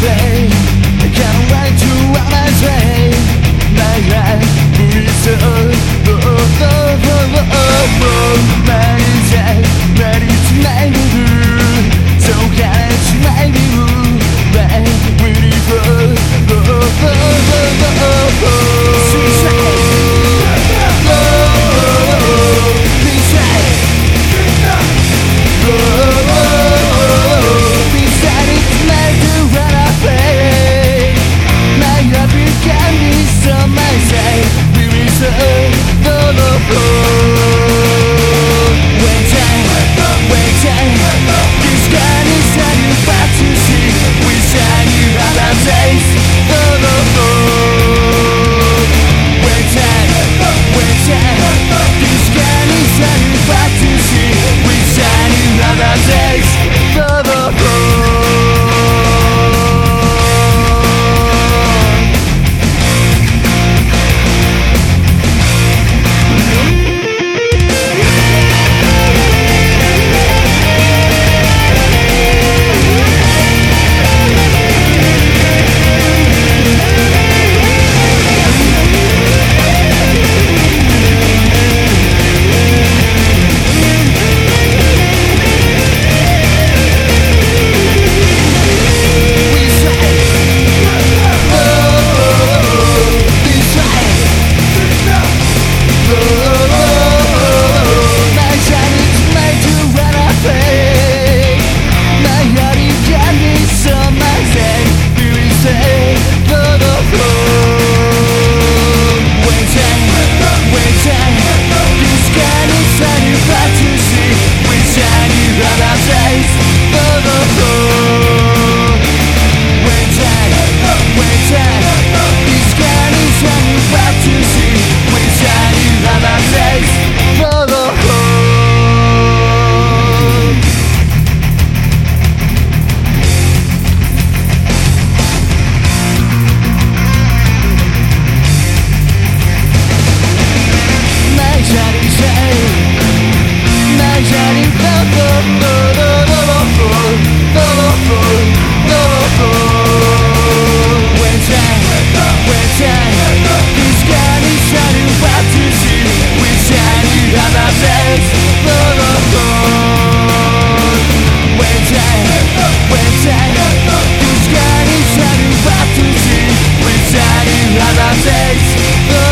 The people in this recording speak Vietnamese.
Yeah. cada vez. frases.